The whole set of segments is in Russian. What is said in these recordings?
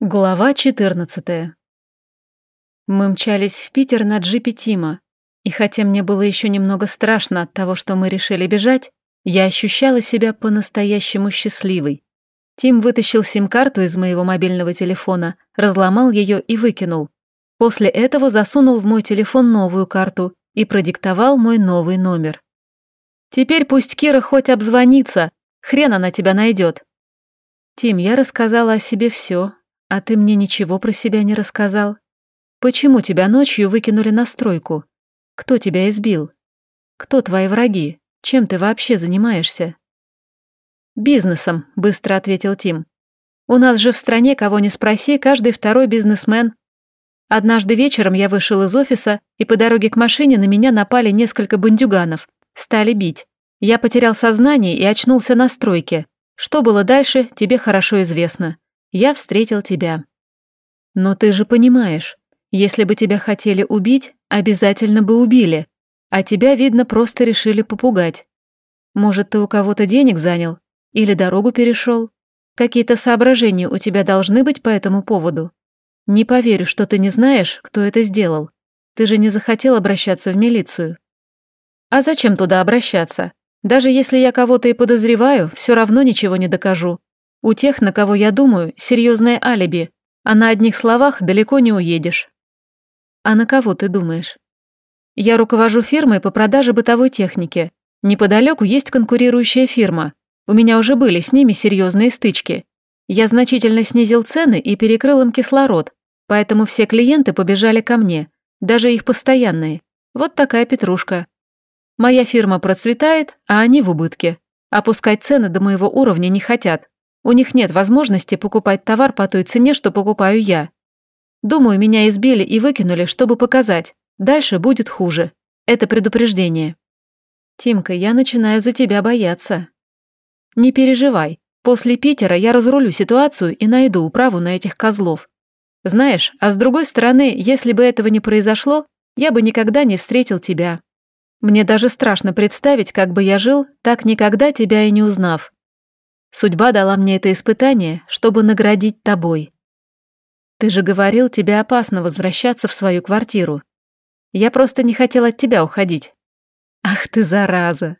Глава 14 Мы мчались в Питер на джипе Тима, и хотя мне было еще немного страшно от того, что мы решили бежать, я ощущала себя по-настоящему счастливой. Тим вытащил сим-карту из моего мобильного телефона, разломал ее и выкинул. После этого засунул в мой телефон новую карту и продиктовал мой новый номер. «Теперь пусть Кира хоть обзвонится, хрен она тебя найдет. Тим, я рассказала о себе все, «А ты мне ничего про себя не рассказал? Почему тебя ночью выкинули на стройку? Кто тебя избил? Кто твои враги? Чем ты вообще занимаешься?» «Бизнесом», — быстро ответил Тим. «У нас же в стране, кого не спроси, каждый второй бизнесмен. Однажды вечером я вышел из офиса, и по дороге к машине на меня напали несколько бандюганов. Стали бить. Я потерял сознание и очнулся на стройке. Что было дальше, тебе хорошо известно я встретил тебя. Но ты же понимаешь, если бы тебя хотели убить, обязательно бы убили, а тебя, видно, просто решили попугать. Может, ты у кого-то денег занял или дорогу перешел? Какие-то соображения у тебя должны быть по этому поводу. Не поверю, что ты не знаешь, кто это сделал. Ты же не захотел обращаться в милицию. А зачем туда обращаться? Даже если я кого-то и подозреваю, все равно ничего не докажу. У тех, на кого я думаю, серьезное алиби, а на одних словах далеко не уедешь. А на кого ты думаешь? Я руковожу фирмой по продаже бытовой техники. Неподалеку есть конкурирующая фирма. У меня уже были с ними серьезные стычки. Я значительно снизил цены и перекрыл им кислород, поэтому все клиенты побежали ко мне, даже их постоянные. Вот такая петрушка. Моя фирма процветает, а они в убытке. Опускать цены до моего уровня не хотят. У них нет возможности покупать товар по той цене, что покупаю я. Думаю, меня избили и выкинули, чтобы показать. Дальше будет хуже. Это предупреждение. Тимка, я начинаю за тебя бояться. Не переживай. После Питера я разрулю ситуацию и найду управу на этих козлов. Знаешь, а с другой стороны, если бы этого не произошло, я бы никогда не встретил тебя. Мне даже страшно представить, как бы я жил, так никогда тебя и не узнав. Судьба дала мне это испытание, чтобы наградить тобой. Ты же говорил, тебе опасно возвращаться в свою квартиру. Я просто не хотел от тебя уходить. Ах ты, зараза!»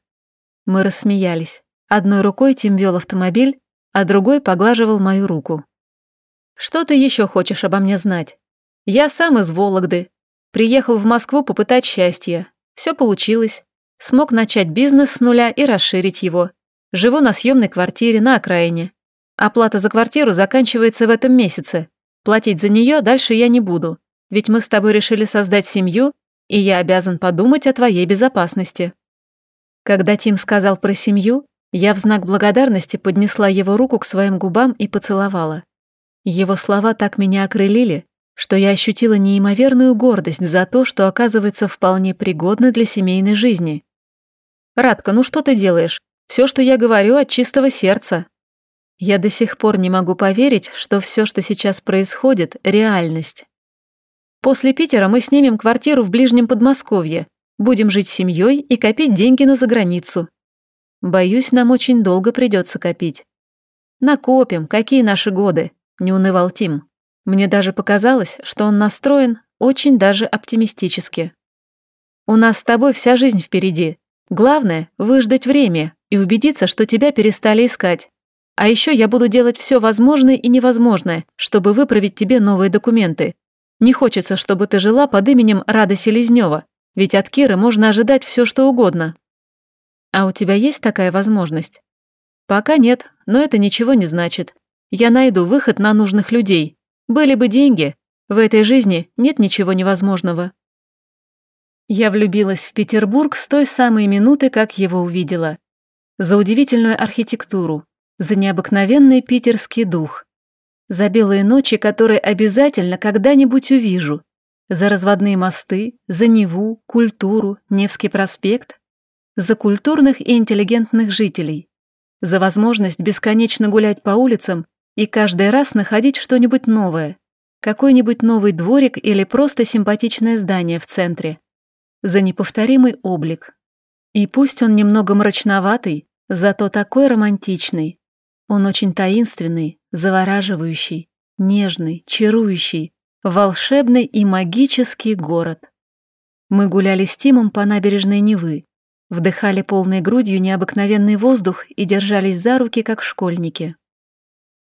Мы рассмеялись. Одной рукой Тим вел автомобиль, а другой поглаживал мою руку. «Что ты еще хочешь обо мне знать? Я сам из Вологды. Приехал в Москву попытать счастье. Все получилось. Смог начать бизнес с нуля и расширить его. Живу на съемной квартире на окраине. Оплата за квартиру заканчивается в этом месяце. Платить за нее дальше я не буду, ведь мы с тобой решили создать семью, и я обязан подумать о твоей безопасности». Когда Тим сказал про семью, я в знак благодарности поднесла его руку к своим губам и поцеловала. Его слова так меня окрылили, что я ощутила неимоверную гордость за то, что оказывается вполне пригодна для семейной жизни. «Радка, ну что ты делаешь? Все, что я говорю, от чистого сердца. Я до сих пор не могу поверить, что все, что сейчас происходит, реальность. После Питера мы снимем квартиру в ближнем Подмосковье, будем жить семьей и копить деньги на заграницу. Боюсь, нам очень долго придется копить. Накопим, какие наши годы, не унывал Тим. Мне даже показалось, что он настроен очень даже оптимистически. У нас с тобой вся жизнь впереди. Главное — выждать время, и убедиться, что тебя перестали искать. А еще я буду делать все возможное и невозможное, чтобы выправить тебе новые документы. Не хочется, чтобы ты жила под именем Рада Селезнева, ведь от Киры можно ожидать все, что угодно. А у тебя есть такая возможность? Пока нет, но это ничего не значит. Я найду выход на нужных людей. Были бы деньги. В этой жизни нет ничего невозможного. Я влюбилась в Петербург с той самой минуты, как его увидела за удивительную архитектуру, за необыкновенный питерский дух, за белые ночи, которые обязательно когда-нибудь увижу, за разводные мосты, за Неву, культуру, Невский проспект, за культурных и интеллигентных жителей, за возможность бесконечно гулять по улицам и каждый раз находить что-нибудь новое, какой-нибудь новый дворик или просто симпатичное здание в центре, за неповторимый облик. И пусть он немного мрачноватый, Зато такой романтичный. Он очень таинственный, завораживающий. Нежный, чарующий, волшебный и магический город. Мы гуляли с Тимом по набережной Невы, вдыхали полной грудью необыкновенный воздух и держались за руки, как школьники.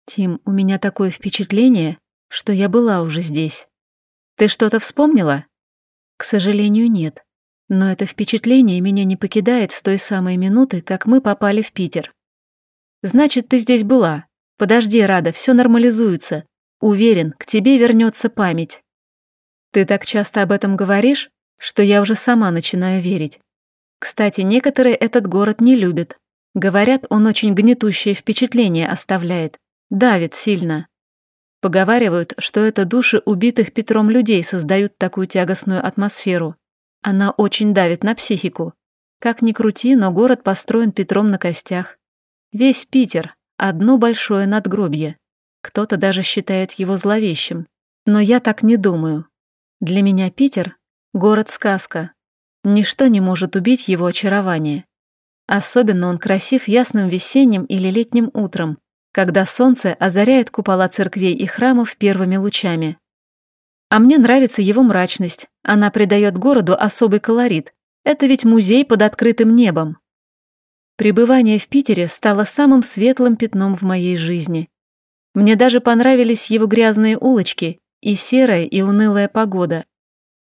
«Тим, у меня такое впечатление, что я была уже здесь. Ты что-то вспомнила?» «К сожалению, нет. Но это впечатление меня не покидает с той самой минуты, как мы попали в Питер. Значит, ты здесь была. Подожди, Рада, все нормализуется. Уверен, к тебе вернется память. Ты так часто об этом говоришь, что я уже сама начинаю верить. Кстати, некоторые этот город не любят. Говорят, он очень гнетущее впечатление оставляет, давит сильно. Поговаривают, что это души убитых Петром людей создают такую тягостную атмосферу. Она очень давит на психику. Как ни крути, но город построен Петром на костях. Весь Питер — одно большое надгробье. Кто-то даже считает его зловещим. Но я так не думаю. Для меня Питер — город-сказка. Ничто не может убить его очарование. Особенно он красив ясным весенним или летним утром, когда солнце озаряет купола церквей и храмов первыми лучами. А мне нравится его мрачность. Она придает городу особый колорит. Это ведь музей под открытым небом. Пребывание в Питере стало самым светлым пятном в моей жизни. Мне даже понравились его грязные улочки и серая и унылая погода.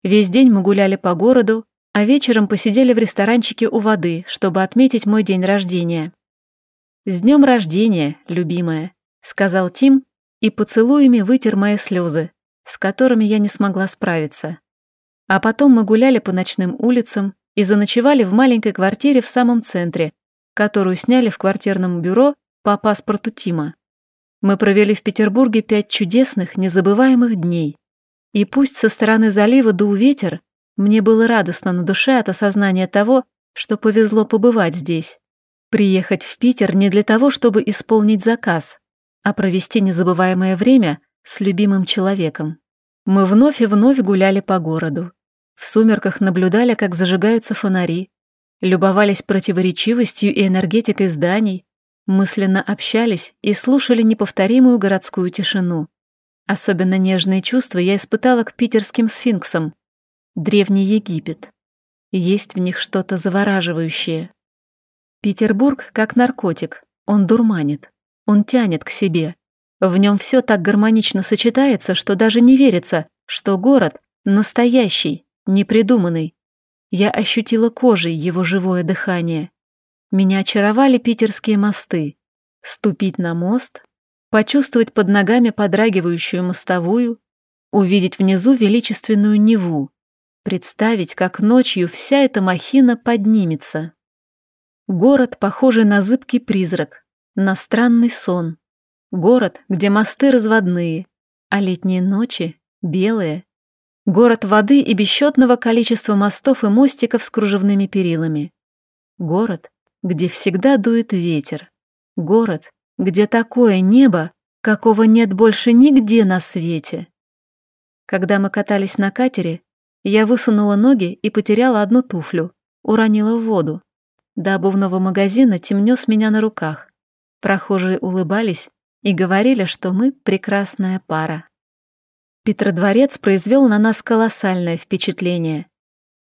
Весь день мы гуляли по городу, а вечером посидели в ресторанчике у воды, чтобы отметить мой день рождения. «С днем рождения, любимая», — сказал Тим и поцелуями вытер мои слезы, с которыми я не смогла справиться. А потом мы гуляли по ночным улицам и заночевали в маленькой квартире в самом центре, которую сняли в квартирном бюро по паспорту Тима. Мы провели в Петербурге пять чудесных, незабываемых дней. И пусть со стороны залива дул ветер, мне было радостно на душе от осознания того, что повезло побывать здесь. Приехать в Питер не для того, чтобы исполнить заказ, а провести незабываемое время с любимым человеком. Мы вновь и вновь гуляли по городу. В сумерках наблюдали, как зажигаются фонари, любовались противоречивостью и энергетикой зданий, мысленно общались и слушали неповторимую городскую тишину. Особенно нежные чувства я испытала к питерским сфинксам. Древний Египет. Есть в них что-то завораживающее. Петербург как наркотик, он дурманит, он тянет к себе, в нем все так гармонично сочетается, что даже не верится, что город настоящий, непридуманный. Я ощутила кожей его живое дыхание. Меня очаровали питерские мосты. Ступить на мост, почувствовать под ногами подрагивающую мостовую, увидеть внизу величественную Неву, представить, как ночью вся эта махина поднимется. Город, похожий на зыбкий призрак, на странный сон, Город, где мосты разводные, а летние ночи белые. Город воды и бесчетного количества мостов и мостиков с кружевными перилами. Город, где всегда дует ветер. Город, где такое небо, какого нет больше нигде на свете. Когда мы катались на катере, я высунула ноги и потеряла одну туфлю, уронила в воду. До обувного магазина темнё с меня на руках. Прохожие улыбались и говорили, что мы прекрасная пара. Петродворец произвел на нас колоссальное впечатление.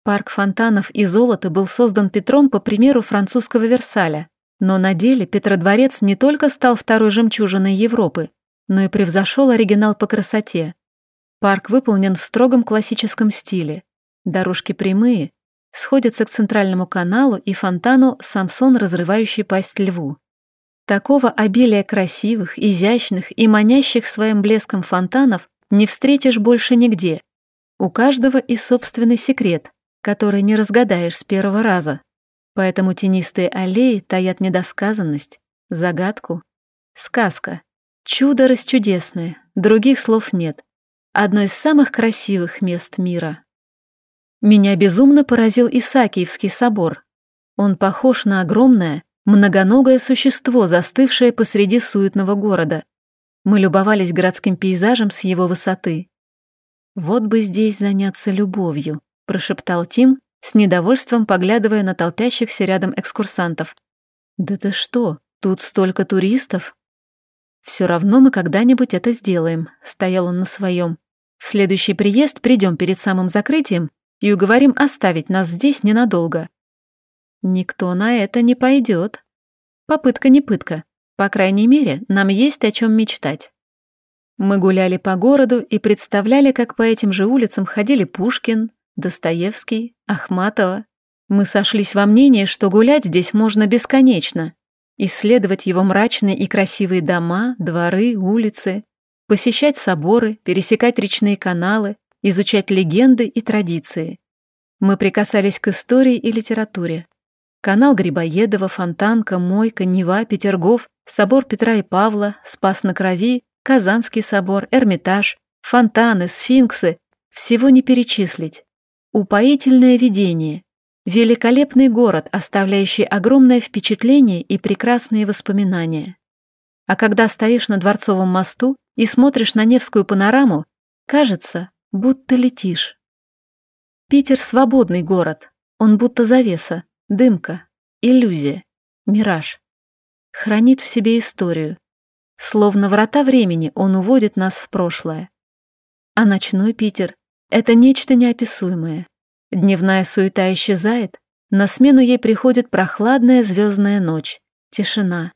Парк фонтанов и золота был создан Петром по примеру французского Версаля, но на деле Петродворец не только стал второй жемчужиной Европы, но и превзошел оригинал по красоте. Парк выполнен в строгом классическом стиле. Дорожки прямые, сходятся к центральному каналу и фонтану «Самсон, разрывающий пасть льву». Такого обилия красивых, изящных и манящих своим блеском фонтанов не встретишь больше нигде. У каждого и собственный секрет, который не разгадаешь с первого раза. Поэтому тенистые аллеи таят недосказанность, загадку, сказка, чудо расчудесное, других слов нет. Одно из самых красивых мест мира. Меня безумно поразил Исаакиевский собор. Он похож на огромное, Многоногое существо, застывшее посреди суетного города. Мы любовались городским пейзажем с его высоты. «Вот бы здесь заняться любовью», — прошептал Тим, с недовольством поглядывая на толпящихся рядом экскурсантов. «Да ты что, тут столько туристов?» Все равно мы когда-нибудь это сделаем, стоял он на своем. В следующий приезд придем перед самым закрытием и уговорим оставить нас здесь ненадолго. Никто на это не пойдет. Попытка не пытка. По крайней мере, нам есть о чем мечтать. Мы гуляли по городу и представляли, как по этим же улицам ходили Пушкин, Достоевский, Ахматова. Мы сошлись во мнении, что гулять здесь можно бесконечно, исследовать его мрачные и красивые дома, дворы, улицы, посещать соборы, пересекать речные каналы, изучать легенды и традиции. Мы прикасались к истории и литературе. Канал Грибоедова, Фонтанка, Мойка, Нева, Петергоф, собор Петра и Павла, Спас на Крови, Казанский собор, Эрмитаж, фонтаны, сфинксы — всего не перечислить. Упоительное видение, великолепный город, оставляющий огромное впечатление и прекрасные воспоминания. А когда стоишь на Дворцовом мосту и смотришь на Невскую панораму, кажется, будто летишь. Питер — свободный город, он будто завеса, дымка, иллюзия, мираж. Хранит в себе историю. Словно врата времени он уводит нас в прошлое. А ночной Питер — это нечто неописуемое. Дневная суета исчезает, на смену ей приходит прохладная звездная ночь, тишина.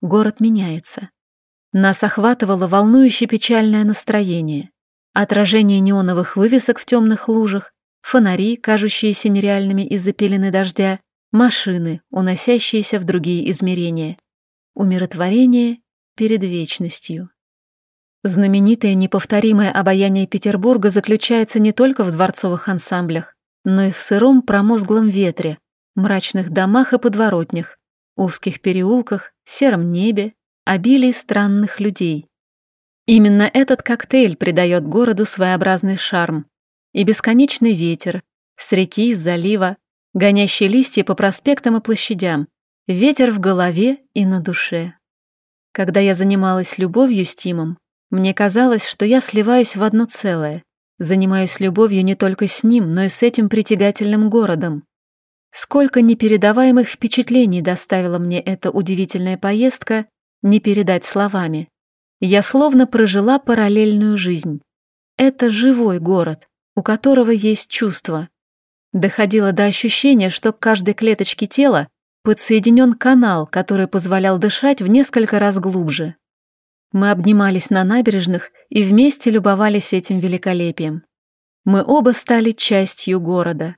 Город меняется. Нас охватывало волнующе печальное настроение. Отражение неоновых вывесок в темных лужах, фонари, кажущиеся нереальными из-за пелены дождя, машины, уносящиеся в другие измерения. Умиротворение перед вечностью. Знаменитое неповторимое обаяние Петербурга заключается не только в дворцовых ансамблях, но и в сыром промозглом ветре, мрачных домах и подворотнях, узких переулках, сером небе, обилии странных людей. Именно этот коктейль придает городу своеобразный шарм. И бесконечный ветер, с реки, с залива, гонящие листья по проспектам и площадям, ветер в голове и на душе. Когда я занималась любовью с Тимом, мне казалось, что я сливаюсь в одно целое, занимаюсь любовью не только с ним, но и с этим притягательным городом. Сколько непередаваемых впечатлений доставила мне эта удивительная поездка, не передать словами. Я словно прожила параллельную жизнь. Это живой город, у которого есть чувства. Доходило до ощущения, что к каждой клеточке тела подсоединен канал, который позволял дышать в несколько раз глубже. Мы обнимались на набережных и вместе любовались этим великолепием. Мы оба стали частью города.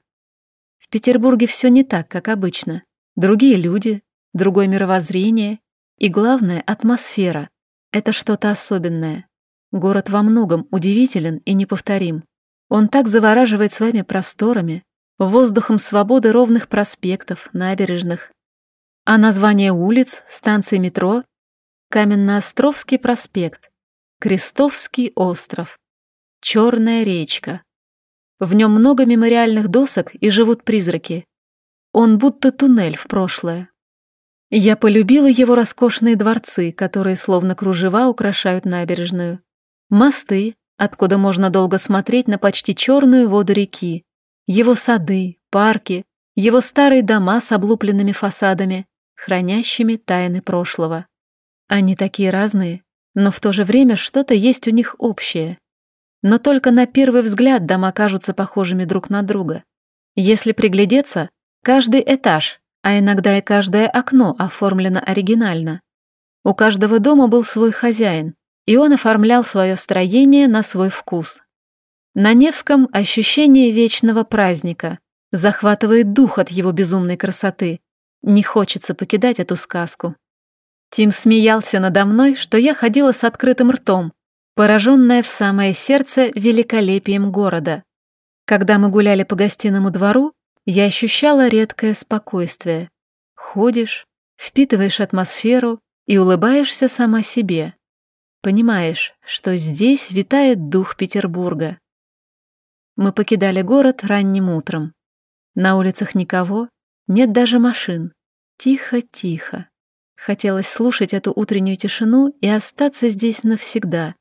В Петербурге все не так, как обычно. Другие люди, другое мировоззрение и, главное, атмосфера. Это что-то особенное. Город во многом удивителен и неповторим. Он так завораживает своими просторами, воздухом свободы ровных проспектов, набережных. А название улиц, станций метро Каменноостровский проспект, Крестовский остров, Черная речка. В нем много мемориальных досок и живут призраки. Он будто туннель в прошлое. Я полюбила его роскошные дворцы, которые словно кружева украшают набережную. Мосты, откуда можно долго смотреть на почти черную воду реки. Его сады, парки, его старые дома с облупленными фасадами, хранящими тайны прошлого. Они такие разные, но в то же время что-то есть у них общее. Но только на первый взгляд дома кажутся похожими друг на друга. Если приглядеться, каждый этаж, а иногда и каждое окно оформлено оригинально. У каждого дома был свой хозяин, и он оформлял свое строение на свой вкус. На Невском ощущение вечного праздника, захватывает дух от его безумной красоты. Не хочется покидать эту сказку. Тим смеялся надо мной, что я ходила с открытым ртом, пораженная в самое сердце великолепием города. Когда мы гуляли по гостиному двору, я ощущала редкое спокойствие. Ходишь, впитываешь атмосферу и улыбаешься сама себе. Понимаешь, что здесь витает дух Петербурга. Мы покидали город ранним утром. На улицах никого, нет даже машин. Тихо-тихо. Хотелось слушать эту утреннюю тишину и остаться здесь навсегда.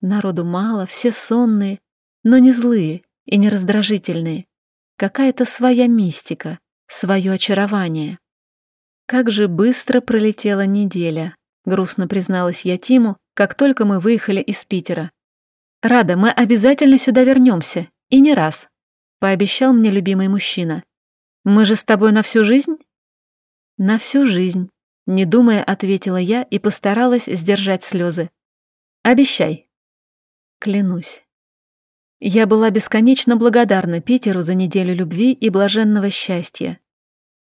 Народу мало, все сонные, но не злые и не раздражительные. Какая-то своя мистика, свое очарование. Как же быстро пролетела неделя. грустно призналась я Тиму, как только мы выехали из Питера. Рада, мы обязательно сюда вернемся, и не раз, пообещал мне любимый мужчина. Мы же с тобой на всю жизнь? На всю жизнь, не думая, ответила я и постаралась сдержать слезы. Обещай. Клянусь. Я была бесконечно благодарна Питеру за неделю любви и блаженного счастья.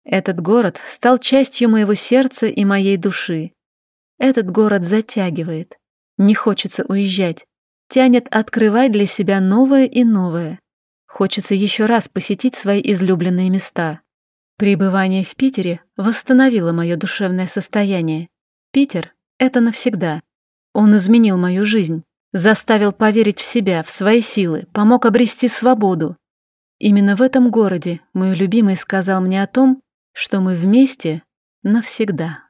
Этот город стал частью моего сердца и моей души. Этот город затягивает. Не хочется уезжать. Тянет открывать для себя новое и новое. Хочется еще раз посетить свои излюбленные места. Пребывание в Питере восстановило мое душевное состояние. Питер — это навсегда. Он изменил мою жизнь. Заставил поверить в себя, в свои силы, помог обрести свободу. Именно в этом городе мой любимый сказал мне о том, что мы вместе навсегда.